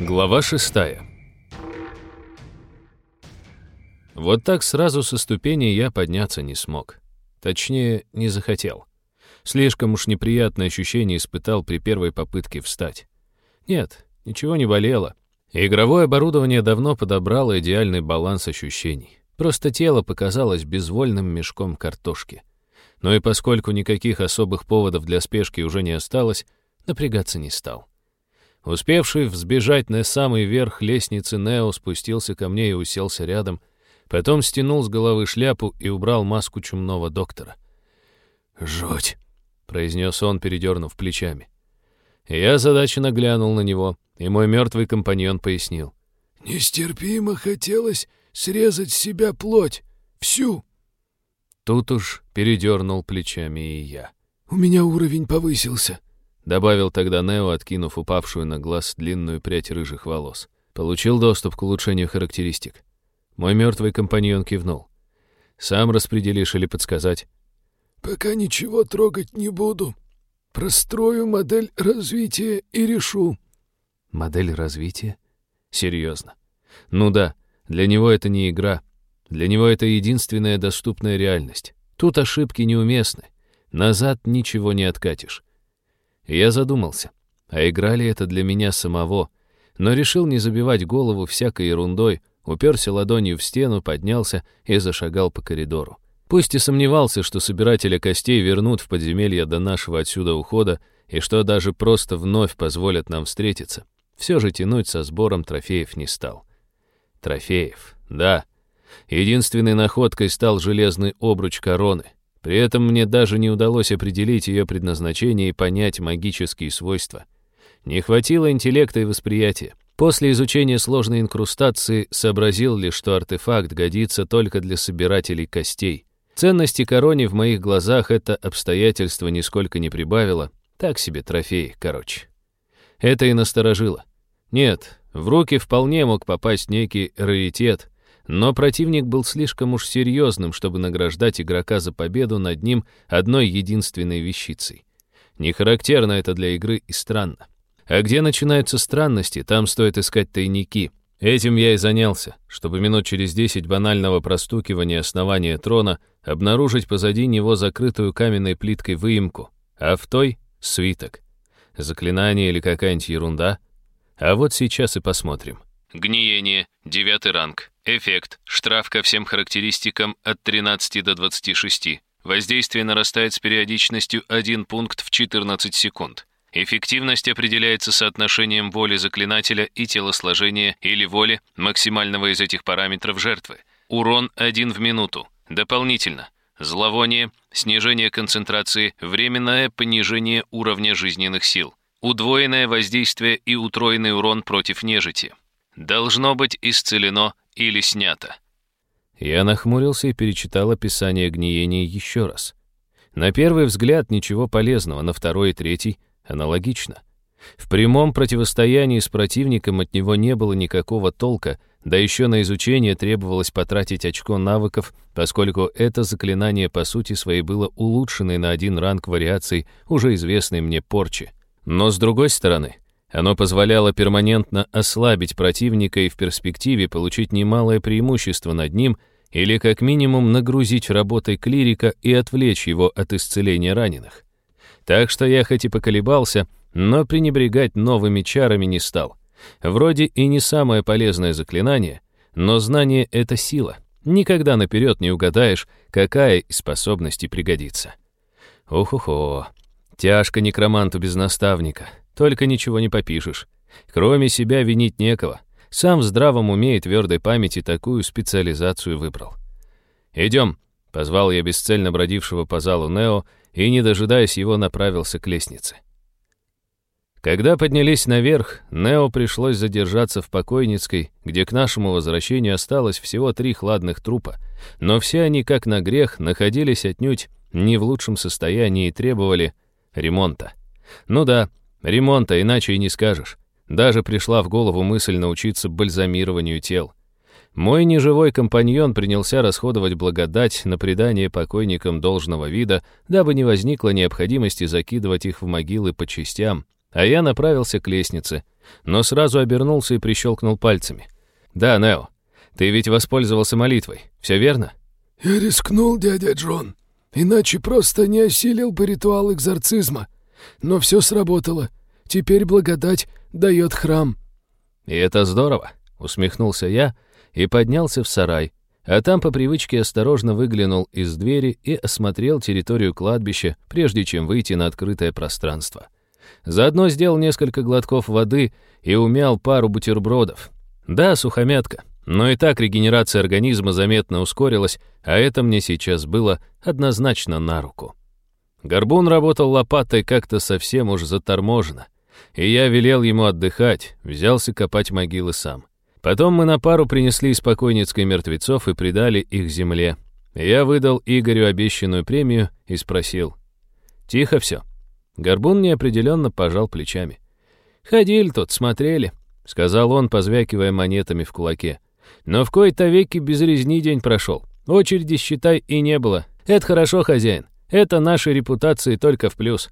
Глава 6 Вот так сразу со ступени я подняться не смог. Точнее, не захотел. Слишком уж неприятное ощущение испытал при первой попытке встать. Нет, ничего не болело. Игровое оборудование давно подобрало идеальный баланс ощущений. Просто тело показалось безвольным мешком картошки. Но и поскольку никаких особых поводов для спешки уже не осталось, напрягаться не стал. Успевший взбежать на самый верх лестницы, Нео спустился ко мне и уселся рядом, потом стянул с головы шляпу и убрал маску чумного доктора. «Жуть!» — произнес он, передернув плечами. Я задаченно глянул на него, и мой мертвый компаньон пояснил. «Нестерпимо хотелось срезать с себя плоть, всю!» Тут уж передернул плечами и я. «У меня уровень повысился», Добавил тогда Нео, откинув упавшую на глаз длинную прядь рыжих волос. Получил доступ к улучшению характеристик. Мой мертвый компаньон кивнул. Сам распределишь или подсказать? «Пока ничего трогать не буду. Прострою модель развития и решу». «Модель развития? Серьезно? Ну да, для него это не игра. Для него это единственная доступная реальность. Тут ошибки неуместны. Назад ничего не откатишь. Я задумался, а играли это для меня самого, но решил не забивать голову всякой ерундой, уперся ладонью в стену, поднялся и зашагал по коридору. Пусть и сомневался, что собиратели костей вернут в подземелье до нашего отсюда ухода, и что даже просто вновь позволят нам встретиться, все же тянуть со сбором трофеев не стал. Трофеев, да. Единственной находкой стал железный обруч короны — при этом мне даже не удалось определить ее предназначение и понять магические свойства. Не хватило интеллекта и восприятия. После изучения сложной инкрустации сообразил лишь, что артефакт годится только для собирателей костей. Ценности корони в моих глазах это обстоятельство нисколько не прибавило. Так себе трофей, короче. Это и насторожило. Нет, в руки вполне мог попасть некий раритет — но противник был слишком уж серьезным, чтобы награждать игрока за победу над ним одной единственной вещицей. Не характерно это для игры и странно. А где начинаются странности, там стоит искать тайники. Этим я и занялся, чтобы минут через десять банального простукивания основания трона обнаружить позади него закрытую каменной плиткой выемку, а в той — свиток. Заклинание или какая-нибудь ерунда? А вот сейчас и посмотрим. Гниение, девятый ранг. Эффект, штраф ко всем характеристикам от 13 до 26. Воздействие нарастает с периодичностью 1 пункт в 14 секунд. Эффективность определяется соотношением воли заклинателя и телосложения или воли максимального из этих параметров жертвы. Урон 1 в минуту. Дополнительно. Зловоние, снижение концентрации, временное понижение уровня жизненных сил. Удвоенное воздействие и утроенный урон против нежити должно быть исцелено или снято. Я нахмурился и перечитал описание гниения еще раз. На первый взгляд ничего полезного, на второй и третий аналогично. В прямом противостоянии с противником от него не было никакого толка, да еще на изучение требовалось потратить очко навыков, поскольку это заклинание по сути своей было улучшенной на один ранг вариаций уже известной мне порчи. Но с другой стороны, оно позволяло перманентно ослабить противника и в перспективе получить немалое преимущество над ним или как минимум нагрузить работой клирика и отвлечь его от исцеления раненых. Так что я хоть и поколебался, но пренебрегать новыми чарами не стал. Вроде и не самое полезное заклинание, но знание — это сила. Никогда наперед не угадаешь, какая из способностей пригодится. Ох-охо, тяжко некроманту без наставника — только ничего не попишешь. Кроме себя винить некого. Сам в здравом уме и твердой памяти такую специализацию выбрал. «Идем», — позвал я бесцельно бродившего по залу Нео и, не дожидаясь его, направился к лестнице. Когда поднялись наверх, Нео пришлось задержаться в Покойницкой, где к нашему возвращению осталось всего три хладных трупа, но все они, как на грех, находились отнюдь не в лучшем состоянии и требовали ремонта. Ну да, Ремонта иначе и не скажешь. Даже пришла в голову мысль научиться бальзамированию тел. Мой неживой компаньон принялся расходовать благодать на придание покойникам должного вида, дабы не возникло необходимости закидывать их в могилы по частям, а я направился к лестнице, но сразу обернулся и прищелкнул пальцами. «Да, Нео, ты ведь воспользовался молитвой, все верно?» «Я рискнул, дядя Джон, иначе просто не осилил бы ритуал экзорцизма», но все сработало. Теперь благодать дает храм». «И это здорово», — усмехнулся я и поднялся в сарай, а там по привычке осторожно выглянул из двери и осмотрел территорию кладбища, прежде чем выйти на открытое пространство. Заодно сделал несколько глотков воды и умял пару бутербродов. Да, сухомятка, но и так регенерация организма заметно ускорилась, а это мне сейчас было однозначно на руку. Горбун работал лопатой как-то совсем уж заторможенно. И я велел ему отдыхать, взялся копать могилы сам. Потом мы на пару принесли из покойницкой мертвецов и предали их земле. Я выдал Игорю обещанную премию и спросил. «Тихо все». Горбун неопределенно пожал плечами. «Ходили тут, смотрели», — сказал он, позвякивая монетами в кулаке. «Но в кои-то веки без резни день прошел. Очереди, считай, и не было. Это хорошо, хозяин. Это нашей репутации только в плюс.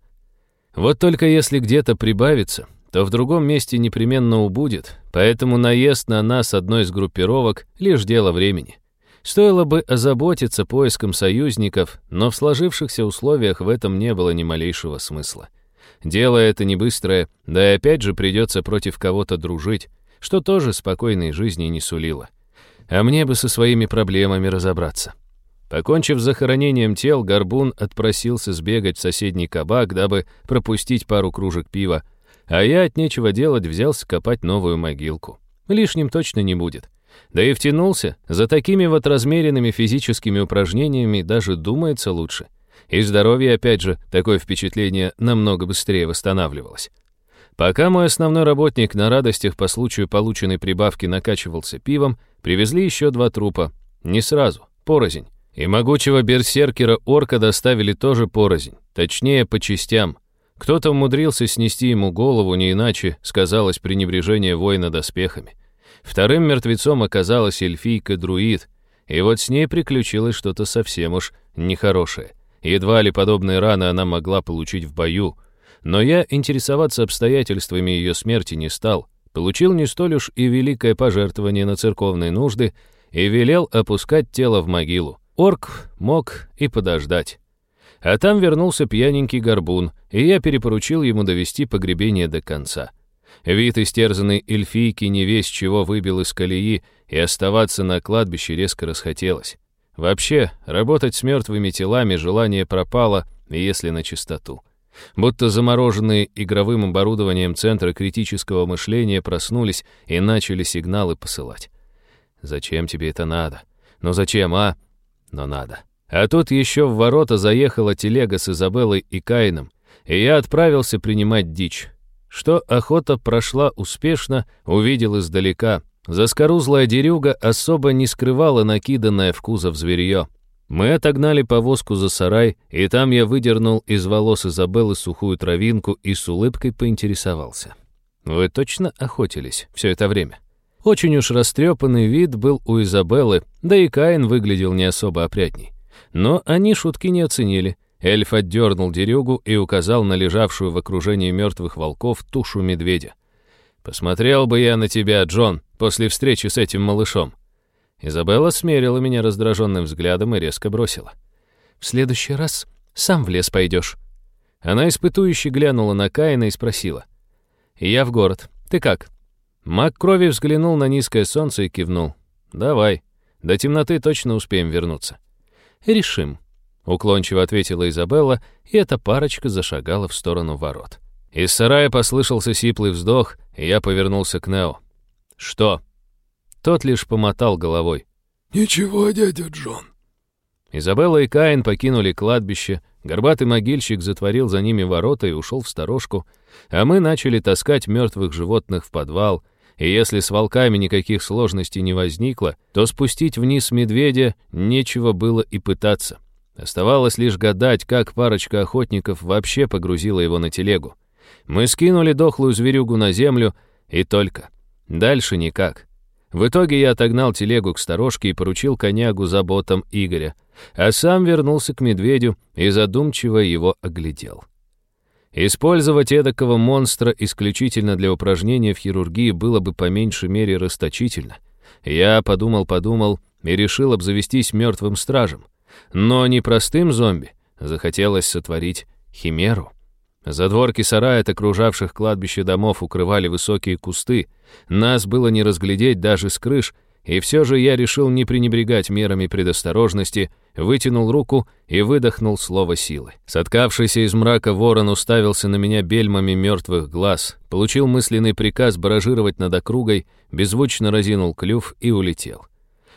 Вот только если где-то прибавится, то в другом месте непременно убудет, поэтому наезд на нас одной из группировок — лишь дело времени. Стоило бы озаботиться поиском союзников, но в сложившихся условиях в этом не было ни малейшего смысла. Дело это не быстрое, да и опять же придется против кого-то дружить, что тоже спокойной жизни не сулило. А мне бы со своими проблемами разобраться. Покончив с захоронением тел, Горбун отпросился сбегать в соседний кабак, дабы пропустить пару кружек пива, а я от нечего делать взялся копать новую могилку. Лишним точно не будет. Да и втянулся, за такими вот размеренными физическими упражнениями даже думается лучше. И здоровье, опять же, такое впечатление намного быстрее восстанавливалось. Пока мой основной работник на радостях по случаю полученной прибавки накачивался пивом, привезли еще два трупа. Не сразу, порознь. И могучего берсеркера-орка доставили тоже порознь, точнее, по частям. Кто-то умудрился снести ему голову, не иначе сказалось пренебрежение воина доспехами. Вторым мертвецом оказалась эльфийка-друид, и вот с ней приключилось что-то совсем уж нехорошее. Едва ли подобные раны она могла получить в бою. Но я интересоваться обстоятельствами ее смерти не стал. Получил не столь уж и великое пожертвование на церковные нужды и велел опускать тело в могилу. Орк мог и подождать. А там вернулся пьяненький горбун, и я перепоручил ему довести погребение до конца. Вид истерзанной эльфийки не весь чего выбил из колеи, и оставаться на кладбище резко расхотелось. Вообще, работать с мертвыми телами желание пропало, если на чистоту. Будто замороженные игровым оборудованием Центра критического мышления проснулись и начали сигналы посылать. «Зачем тебе это надо? Ну зачем, а? но надо. А тут еще в ворота заехала телега с Изабеллой и Каином, и я отправился принимать дичь. Что охота прошла успешно, увидел издалека. Заскорузлая дерюга особо не скрывала накиданное в кузов зверье. Мы отогнали повозку за сарай, и там я выдернул из волос Изабеллы сухую травинку и с улыбкой поинтересовался. «Вы точно охотились все это время?» Очень уж растрепанный вид был у Изабеллы, да и Каин выглядел не особо опрятней. Но они шутки не оценили. Эльф отдернул дерюгу и указал на лежавшую в окружении мертвых волков тушу медведя. «Посмотрел бы я на тебя, Джон, после встречи с этим малышом». Изабелла смерила меня раздраженным взглядом и резко бросила. «В следующий раз сам в лес пойдешь». Она испытующе глянула на Каина и спросила. «Я в город. Ты как?» Мак крови взглянул на низкое солнце и кивнул. «Давай. До темноты точно успеем вернуться». «Решим», — уклончиво ответила Изабелла, и эта парочка зашагала в сторону ворот. Из сарая послышался сиплый вздох, и я повернулся к Нео. «Что?» Тот лишь помотал головой. «Ничего, дядя Джон». Изабелла и Каин покинули кладбище, горбатый могильщик затворил за ними ворота и ушел в сторожку, а мы начали таскать мертвых животных в подвал — и если с волками никаких сложностей не возникло, то спустить вниз медведя нечего было и пытаться. Оставалось лишь гадать, как парочка охотников вообще погрузила его на телегу. Мы скинули дохлую зверюгу на землю, и только. Дальше никак. В итоге я отогнал телегу к сторожке и поручил конягу заботам Игоря, а сам вернулся к медведю и задумчиво его оглядел. Использовать эдакого монстра исключительно для упражнения в хирургии было бы по меньшей мере расточительно. Я подумал-подумал и решил обзавестись мертвым стражем. Но не простым зомби. Захотелось сотворить химеру. Задворки сарая от окружавших кладбище домов укрывали высокие кусты. Нас было не разглядеть даже с крыш — и все же я решил не пренебрегать мерами предосторожности, вытянул руку и выдохнул слово силы. Соткавшийся из мрака ворон уставился на меня бельмами мертвых глаз, получил мысленный приказ баражировать над округой, беззвучно разинул клюв и улетел.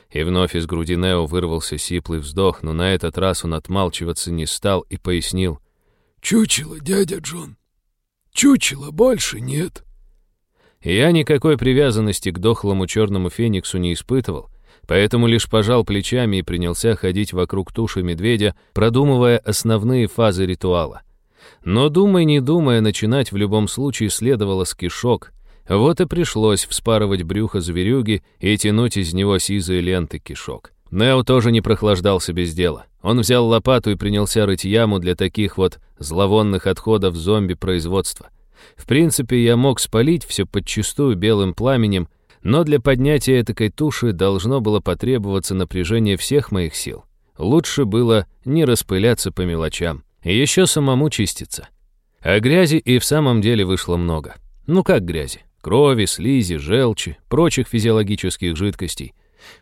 И вновь из груди Нео вырвался сиплый вздох, но на этот раз он отмалчиваться не стал и пояснил. «Чучело, дядя Джон! чучело больше нет!» Я никакой привязанности к дохлому черному фениксу не испытывал, поэтому лишь пожал плечами и принялся ходить вокруг туши медведя, продумывая основные фазы ритуала. Но, думая, не думая, начинать в любом случае следовало с кишок. Вот и пришлось вспарывать брюхо зверюги и тянуть из него сизые ленты кишок. Нео тоже не прохлаждался без дела. Он взял лопату и принялся рыть яму для таких вот зловонных отходов зомби-производства — в принципе, я мог спалить все подчистую белым пламенем, но для поднятия этакой туши должно было потребоваться напряжение всех моих сил. Лучше было не распыляться по мелочам, и еще самому чиститься. А грязи и в самом деле вышло много. Ну как грязи? Крови, слизи, желчи, прочих физиологических жидкостей.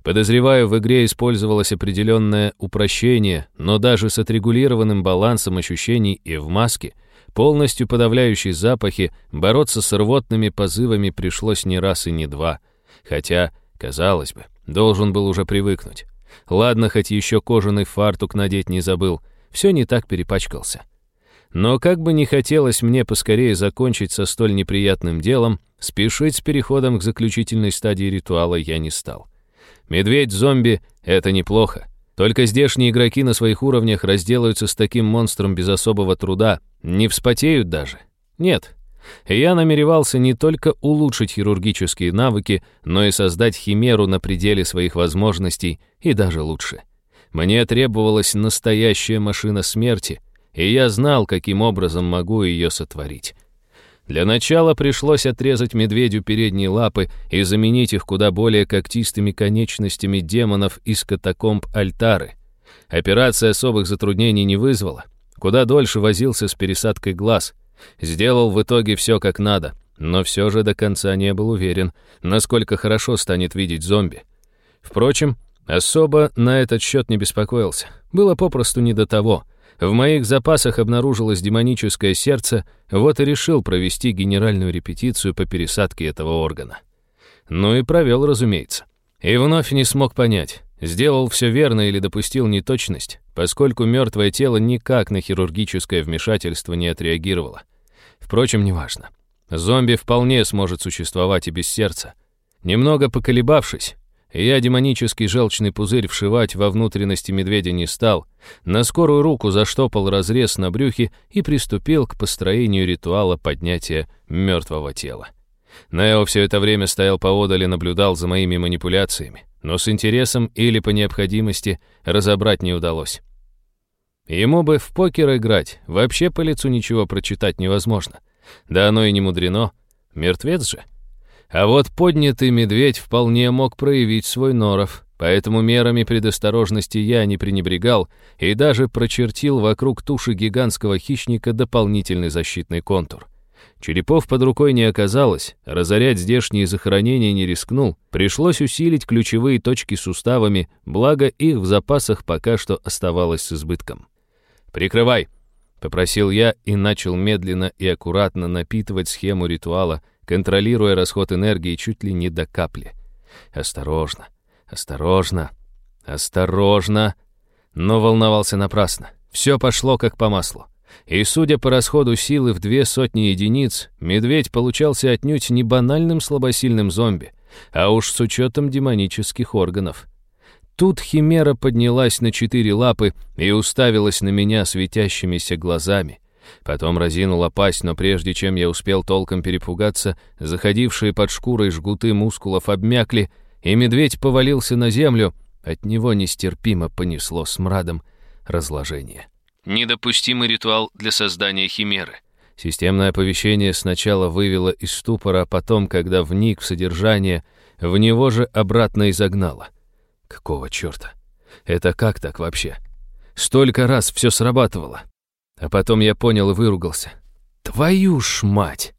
Подозреваю, в игре использовалось определенное упрощение, но даже с отрегулированным балансом ощущений и в маске – полностью подавляющей запахи, бороться с рвотными позывами пришлось не раз и не два. Хотя, казалось бы, должен был уже привыкнуть. Ладно, хоть еще кожаный фартук надеть не забыл, все не так перепачкался. Но как бы не хотелось мне поскорее закончить со столь неприятным делом, спешить с переходом к заключительной стадии ритуала я не стал. Медведь-зомби — это неплохо. Только здешние игроки на своих уровнях разделаются с таким монстром без особого труда, не вспотеют даже. Нет, я намеревался не только улучшить хирургические навыки, но и создать химеру на пределе своих возможностей и даже лучше. Мне требовалась настоящая машина смерти, и я знал, каким образом могу ее сотворить. Для начала пришлось отрезать медведю передние лапы и заменить их куда более когтистыми конечностями демонов из катакомб Альтары. Операция особых затруднений не вызвала. Куда дольше возился с пересадкой глаз. Сделал в итоге все как надо, но все же до конца не был уверен, насколько хорошо станет видеть зомби. Впрочем, особо на этот счет не беспокоился. Было попросту не до того — в моих запасах обнаружилось демоническое сердце, вот и решил провести генеральную репетицию по пересадке этого органа. Ну и провел, разумеется. И вновь не смог понять, сделал все верно или допустил неточность, поскольку мертвое тело никак на хирургическое вмешательство не отреагировало. Впрочем, неважно. Зомби вполне сможет существовать и без сердца. Немного поколебавшись, я демонический желчный пузырь вшивать во внутренности медведя не стал. На скорую руку заштопал разрез на брюхе и приступил к построению ритуала поднятия мертвого тела. Нео все это время стоял поодаль и наблюдал за моими манипуляциями, но с интересом или по необходимости разобрать не удалось. Ему бы в покер играть, вообще по лицу ничего прочитать невозможно. Да оно и не мудрено, мертвец же. А вот поднятый медведь вполне мог проявить свой норов, поэтому мерами предосторожности я не пренебрегал и даже прочертил вокруг туши гигантского хищника дополнительный защитный контур. Черепов под рукой не оказалось, разорять здешние захоронения не рискнул, пришлось усилить ключевые точки суставами, благо их в запасах пока что оставалось с избытком. «Прикрывай!» — попросил я и начал медленно и аккуратно напитывать схему ритуала — контролируя расход энергии чуть ли не до капли. Осторожно, осторожно, осторожно. Но волновался напрасно. Все пошло как по маслу. И судя по расходу силы в две сотни единиц, медведь получался отнюдь не банальным слабосильным зомби, а уж с учетом демонических органов. Тут химера поднялась на четыре лапы и уставилась на меня светящимися глазами — Потом разинула пасть, но прежде чем я успел толком перепугаться, заходившие под шкурой жгуты мускулов обмякли, и медведь повалился на землю. От него нестерпимо понесло смрадом разложение. Недопустимый ритуал для создания химеры. Системное оповещение сначала вывело из ступора, а потом, когда вник в содержание, в него же обратно и загнало. Какого черта? Это как так вообще? Столько раз все срабатывало. А потом я понял и выругался. Твою ж мать!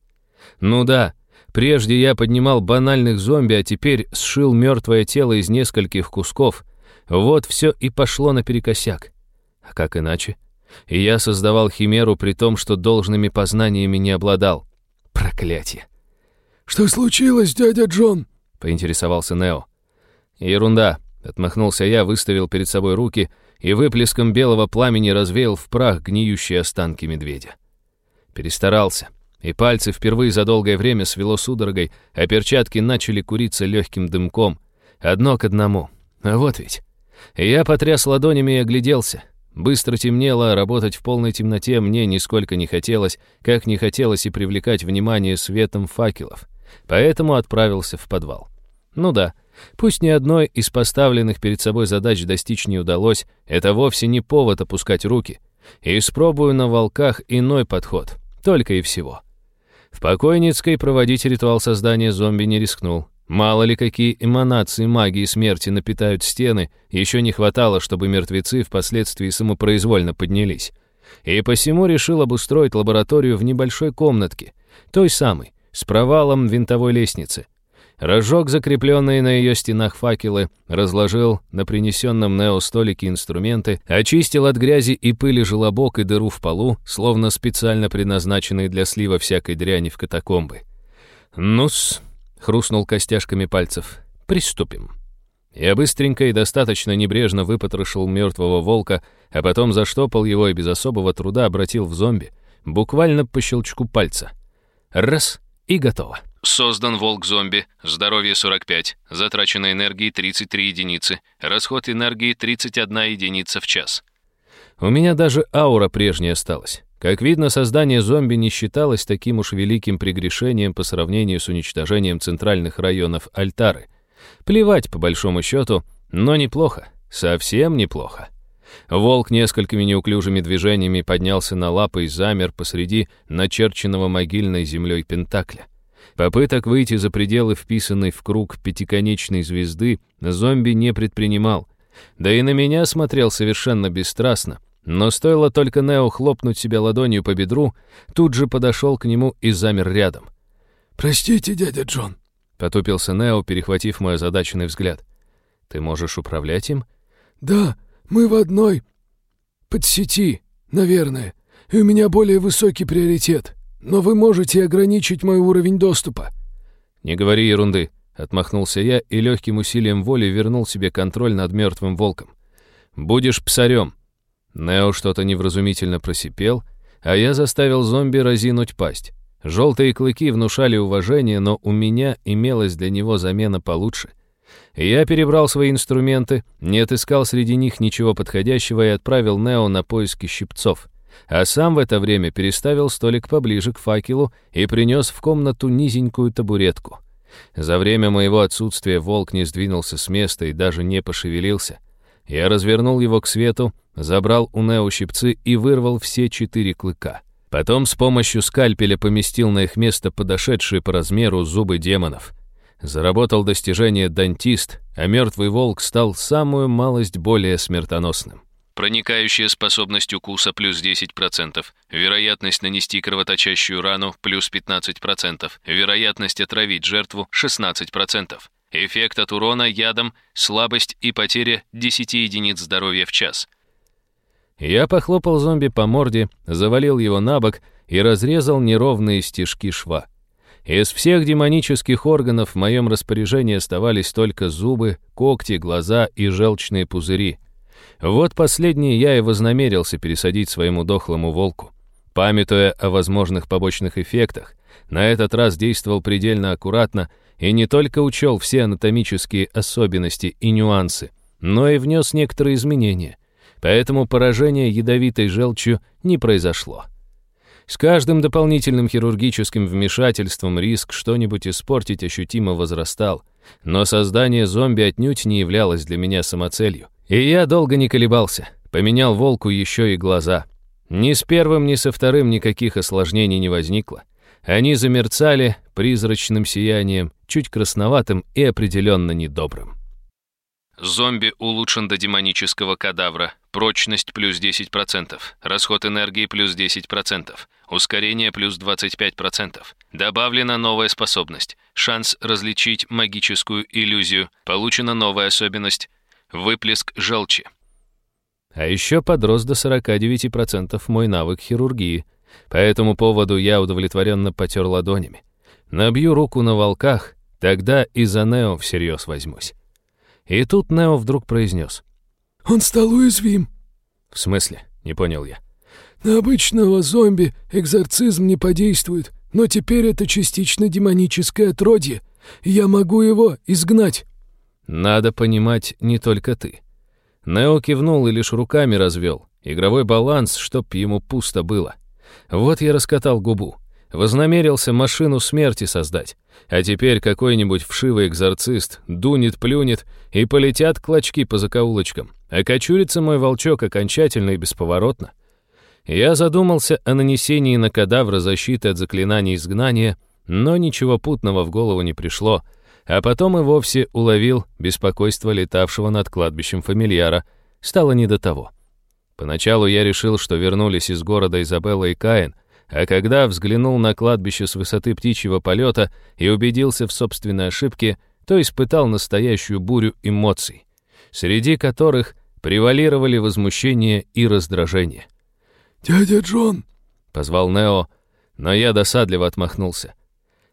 Ну да, прежде я поднимал банальных зомби, а теперь сшил мертвое тело из нескольких кусков. Вот все и пошло наперекосяк. А как иначе? И я создавал химеру при том, что должными познаниями не обладал. Проклятие! «Что случилось, дядя Джон?» — поинтересовался Нео. «Ерунда», — отмахнулся я, выставил перед собой руки — и выплеском белого пламени развеял в прах гниющие останки медведя. Перестарался, и пальцы впервые за долгое время свело судорогой, а перчатки начали куриться легким дымком, одно к одному. А вот ведь. Я потряс ладонями и огляделся. Быстро темнело, а работать в полной темноте мне нисколько не хотелось, как не хотелось и привлекать внимание светом факелов. Поэтому отправился в подвал. Ну да, Пусть ни одной из поставленных перед собой задач достичь не удалось, это вовсе не повод опускать руки. И испробую на волках иной подход, только и всего. В Покойницкой проводить ритуал создания зомби не рискнул. Мало ли какие эманации магии смерти напитают стены, еще не хватало, чтобы мертвецы впоследствии самопроизвольно поднялись. И посему решил обустроить лабораторию в небольшой комнатке, той самой, с провалом винтовой лестницы, Рожок, закрепленные на ее стенах факелы, разложил на принесенном Нео столике инструменты, очистил от грязи и пыли желобок и дыру в полу, словно специально предназначенные для слива всякой дряни в катакомбы. «Ну-с», — хрустнул костяшками пальцев, — «приступим». Я быстренько и достаточно небрежно выпотрошил мертвого волка, а потом заштопал его и без особого труда обратил в зомби, буквально по щелчку пальца. Раз — и готово. Создан волк-зомби, здоровье 45, затрачено энергии 33 единицы, расход энергии 31 единица в час. У меня даже аура прежняя осталась. Как видно, создание зомби не считалось таким уж великим прегрешением по сравнению с уничтожением центральных районов Альтары. Плевать, по большому счету, но неплохо, совсем неплохо. Волк несколькими неуклюжими движениями поднялся на лапы и замер посреди начерченного могильной землей Пентакля. Попыток выйти за пределы вписанной в круг пятиконечной звезды зомби не предпринимал. Да и на меня смотрел совершенно бесстрастно. Но стоило только Нео хлопнуть себя ладонью по бедру, тут же подошел к нему и замер рядом. «Простите, дядя Джон», — потупился Нео, перехватив мой озадаченный взгляд. «Ты можешь управлять им?» «Да, мы в одной Под сети, наверное, и у меня более высокий приоритет». «Но вы можете ограничить мой уровень доступа». «Не говори ерунды», — отмахнулся я и легким усилием воли вернул себе контроль над мертвым волком. «Будешь псарем». Нео что-то невразумительно просипел, а я заставил зомби разинуть пасть. Желтые клыки внушали уважение, но у меня имелась для него замена получше. Я перебрал свои инструменты, не отыскал среди них ничего подходящего и отправил Нео на поиски щипцов а сам в это время переставил столик поближе к факелу и принес в комнату низенькую табуретку. За время моего отсутствия волк не сдвинулся с места и даже не пошевелился. Я развернул его к свету, забрал у Нео щипцы и вырвал все четыре клыка. Потом с помощью скальпеля поместил на их место подошедшие по размеру зубы демонов. Заработал достижение дантист, а мертвый волк стал самую малость более смертоносным проникающая способность укуса плюс 10%, вероятность нанести кровоточащую рану плюс 15%, вероятность отравить жертву 16%. Эффект от урона ядом, слабость и потеря 10 единиц здоровья в час. Я похлопал зомби по морде, завалил его на бок и разрезал неровные стежки шва. Из всех демонических органов в моем распоряжении оставались только зубы, когти, глаза и желчные пузыри. Вот последний я и вознамерился пересадить своему дохлому волку. Памятуя о возможных побочных эффектах, на этот раз действовал предельно аккуратно и не только учел все анатомические особенности и нюансы, но и внес некоторые изменения. Поэтому поражение ядовитой желчью не произошло. С каждым дополнительным хирургическим вмешательством риск что-нибудь испортить ощутимо возрастал, но создание зомби отнюдь не являлось для меня самоцелью. И я долго не колебался, поменял волку еще и глаза. Ни с первым, ни со вторым никаких осложнений не возникло. Они замерцали призрачным сиянием, чуть красноватым и определенно недобрым. Зомби улучшен до демонического кадавра. Прочность плюс 10%. Расход энергии плюс 10%. Ускорение плюс 25%. Добавлена новая способность. Шанс различить магическую иллюзию. Получена новая особенность выплеск желчи. А еще подрос до 49% мой навык хирургии. По этому поводу я удовлетворенно потер ладонями. Набью руку на волках, тогда и за Нео всерьез возьмусь. И тут Нео вдруг произнес. «Он стал уязвим». «В смысле?» — не понял я. «На обычного зомби экзорцизм не подействует, но теперь это частично демоническое отродье. Я могу его изгнать». Надо понимать не только ты. Нео кивнул и лишь руками развел. Игровой баланс, чтоб ему пусто было. Вот я раскатал губу. Вознамерился машину смерти создать. А теперь какой-нибудь вшивый экзорцист дунет-плюнет, и полетят клочки по закоулочкам. А кочурится мой волчок окончательно и бесповоротно. Я задумался о нанесении на кадавра защиты от заклинаний изгнания, но ничего путного в голову не пришло — а потом и вовсе уловил беспокойство летавшего над кладбищем фамильяра. Стало не до того. Поначалу я решил, что вернулись из города Изабелла и Каин, а когда взглянул на кладбище с высоты птичьего полета и убедился в собственной ошибке, то испытал настоящую бурю эмоций, среди которых превалировали возмущение и раздражение. «Дядя Джон!» — позвал Нео, но я досадливо отмахнулся.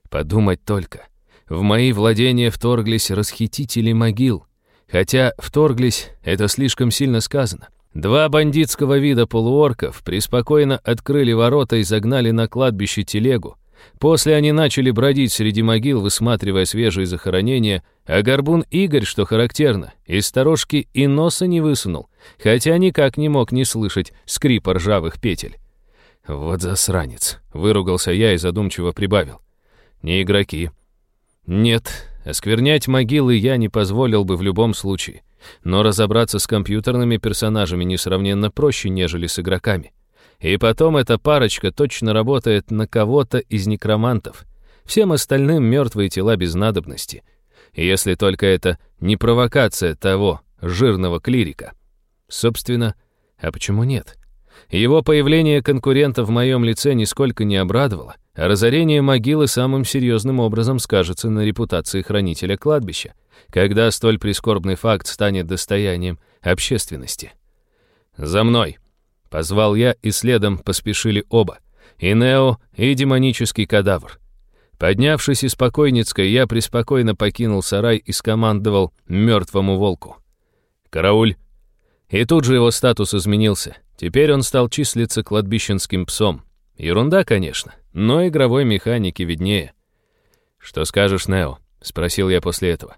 «Подумать только!» В мои владения вторглись расхитители могил. Хотя «вторглись» — это слишком сильно сказано. Два бандитского вида полуорков преспокойно открыли ворота и загнали на кладбище телегу. После они начали бродить среди могил, высматривая свежие захоронения, а горбун Игорь, что характерно, из сторожки и носа не высунул, хотя никак не мог не слышать скрип ржавых петель. «Вот засранец!» — выругался я и задумчиво прибавил. «Не игроки. Нет, осквернять могилы я не позволил бы в любом случае. Но разобраться с компьютерными персонажами несравненно проще, нежели с игроками. И потом эта парочка точно работает на кого-то из некромантов. Всем остальным мертвые тела без надобности. Если только это не провокация того жирного клирика. Собственно, а почему нет? Его появление конкурента в моем лице нисколько не обрадовало. Разорение могилы самым серьезным образом скажется на репутации хранителя кладбища, когда столь прискорбный факт станет достоянием общественности. «За мной!» — позвал я, и следом поспешили оба. И Нео, и демонический кадавр. Поднявшись из покойницкой, я преспокойно покинул сарай и скомандовал мертвому волку. «Карауль!» И тут же его статус изменился. Теперь он стал числиться кладбищенским псом. Ерунда, конечно, но игровой механике виднее. «Что скажешь, Нео?» — спросил я после этого.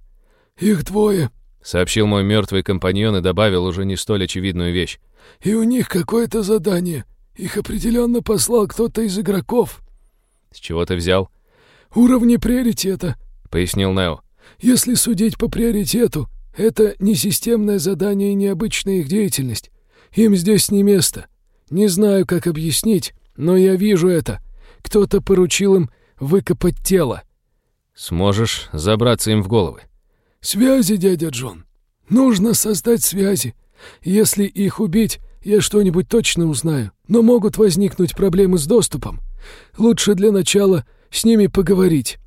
«Их двое», — сообщил мой мертвый компаньон и добавил уже не столь очевидную вещь. «И у них какое-то задание. Их определенно послал кто-то из игроков». «С чего ты взял?» «Уровни приоритета», — пояснил Нео. «Если судить по приоритету, это не системное задание и необычная их деятельность. Им здесь не место. Не знаю, как объяснить». Но я вижу это. Кто-то поручил им выкопать тело. Сможешь забраться им в головы? Связи, дядя Джон. Нужно создать связи. Если их убить, я что-нибудь точно узнаю. Но могут возникнуть проблемы с доступом. Лучше для начала с ними поговорить.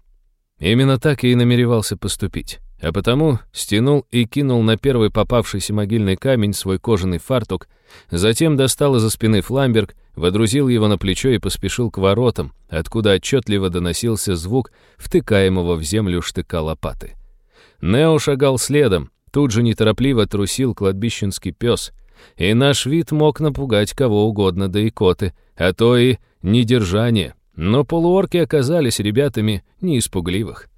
Именно так я и намеревался поступить. А потому стянул и кинул на первый попавшийся могильный камень свой кожаный фартук — Затем достал из-за спины фламберг, водрузил его на плечо и поспешил к воротам, откуда отчетливо доносился звук втыкаемого в землю штыка лопаты. Нео шагал следом, тут же неторопливо трусил кладбищенский пес, и наш вид мог напугать кого угодно да и коты, а то и недержание, но полуорки оказались ребятами неиспугливых.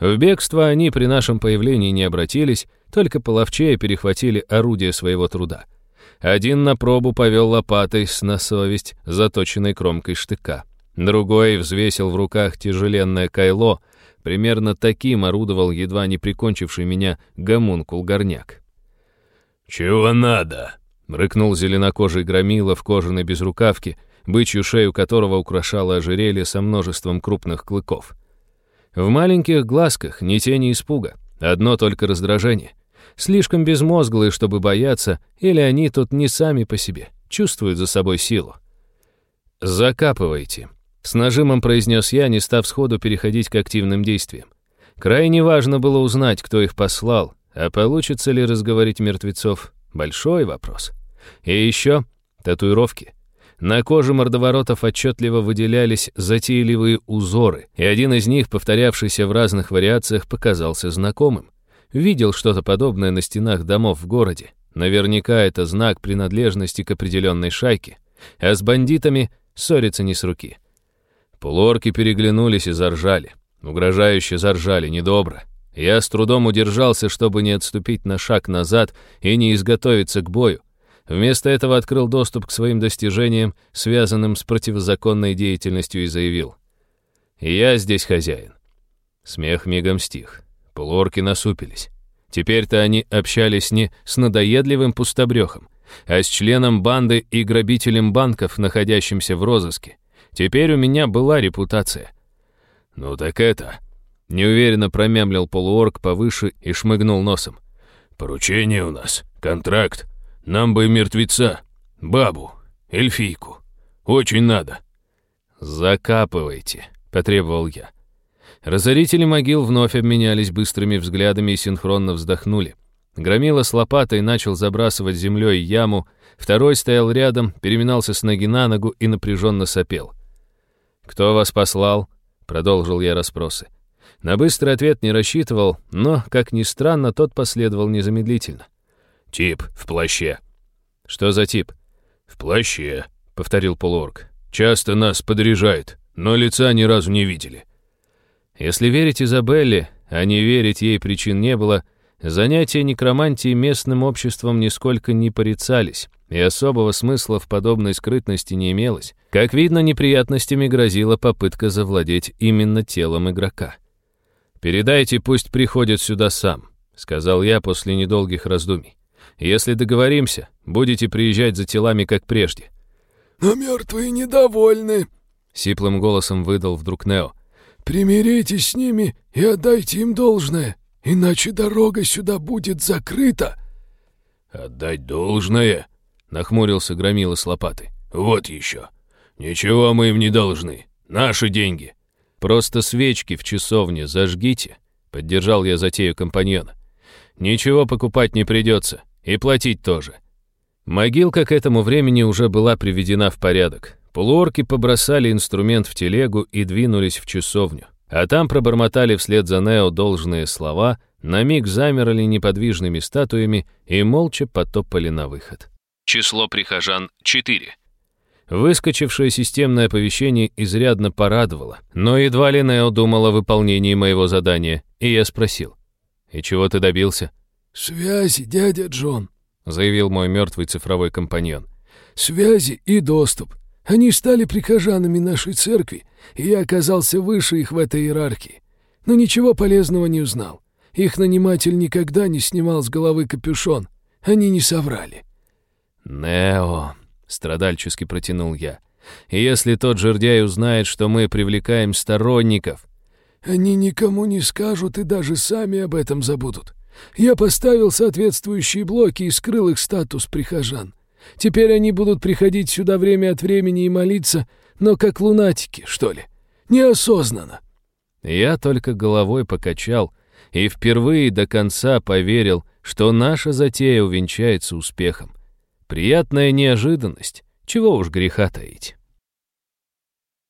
В бегство они при нашем появлении не обратились, только половчее перехватили орудие своего труда — один на пробу повел лопатой с на совесть, заточенной кромкой штыка. Другой взвесил в руках тяжеленное кайло. Примерно таким орудовал едва не прикончивший меня гомункул-горняк. «Чего надо?» — рыкнул зеленокожий громила в кожаной безрукавке, бычью шею которого украшало ожерелье со множеством крупных клыков. В маленьких глазках ни тени испуга, одно только раздражение слишком безмозглые, чтобы бояться, или они тут не сами по себе, чувствуют за собой силу. «Закапывайте», — с нажимом произнес я, не став сходу переходить к активным действиям. Крайне важно было узнать, кто их послал, а получится ли разговорить мертвецов — большой вопрос. И еще татуировки. На коже мордоворотов отчетливо выделялись затейливые узоры, и один из них, повторявшийся в разных вариациях, показался знакомым. Видел что-то подобное на стенах домов в городе. Наверняка это знак принадлежности к определенной шайке. А с бандитами ссориться не с руки. Полуорки переглянулись и заржали. Угрожающе заржали, недобро. Я с трудом удержался, чтобы не отступить на шаг назад и не изготовиться к бою. Вместо этого открыл доступ к своим достижениям, связанным с противозаконной деятельностью, и заявил. «Я здесь хозяин». Смех мигом стих. Полуорки насупились. Теперь-то они общались не с надоедливым пустобрехом, а с членом банды и грабителем банков, находящимся в розыске. Теперь у меня была репутация. «Ну так это...» — неуверенно промямлил полуорк повыше и шмыгнул носом. «Поручение у нас, контракт. Нам бы мертвеца, бабу, эльфийку. Очень надо». «Закапывайте», — потребовал я. Разорители могил вновь обменялись быстрыми взглядами и синхронно вздохнули. Громила с лопатой начал забрасывать землей яму, второй стоял рядом, переминался с ноги на ногу и напряженно сопел. «Кто вас послал?» — продолжил я расспросы. На быстрый ответ не рассчитывал, но, как ни странно, тот последовал незамедлительно. «Тип в плаще». «Что за тип?» «В плаще», — повторил полуорг. «Часто нас подряжает, но лица ни разу не видели. Если верить Изабелле, а не верить ей причин не было, занятия некромантии местным обществом нисколько не порицались, и особого смысла в подобной скрытности не имелось. Как видно, неприятностями грозила попытка завладеть именно телом игрока. «Передайте, пусть приходит сюда сам», — сказал я после недолгих раздумий. «Если договоримся, будете приезжать за телами, как прежде». «Но мертвые недовольны», — сиплым голосом выдал вдруг Нео. Примиритесь с ними и отдайте им должное, иначе дорога сюда будет закрыта». «Отдать должное?» — нахмурился Громила с лопаты. «Вот еще. Ничего мы им не должны. Наши деньги». «Просто свечки в часовне зажгите», — поддержал я затею компаньона. «Ничего покупать не придется. И платить тоже». Могилка к этому времени уже была приведена в порядок. Полуорки побросали инструмент в телегу и двинулись в часовню. А там пробормотали вслед за Нео должные слова, на миг замерли неподвижными статуями и молча потопали на выход. Число прихожан — четыре. Выскочившее системное оповещение изрядно порадовало, но едва ли Нео думал о выполнении моего задания, и я спросил. «И чего ты добился?» «Связи, дядя Джон», — заявил мой мертвый цифровой компаньон. «Связи и доступ. Они стали прихожанами нашей церкви, и я оказался выше их в этой иерархии. Но ничего полезного не узнал. Их наниматель никогда не снимал с головы капюшон. Они не соврали. «Нео», — страдальчески протянул я, — «если тот жердяй узнает, что мы привлекаем сторонников...» «Они никому не скажут и даже сами об этом забудут. Я поставил соответствующие блоки и скрыл их статус прихожан. Теперь они будут приходить сюда время от времени и молиться, но как лунатики, что ли. Неосознанно. Я только головой покачал и впервые до конца поверил, что наша затея увенчается успехом. Приятная неожиданность, чего уж греха таить.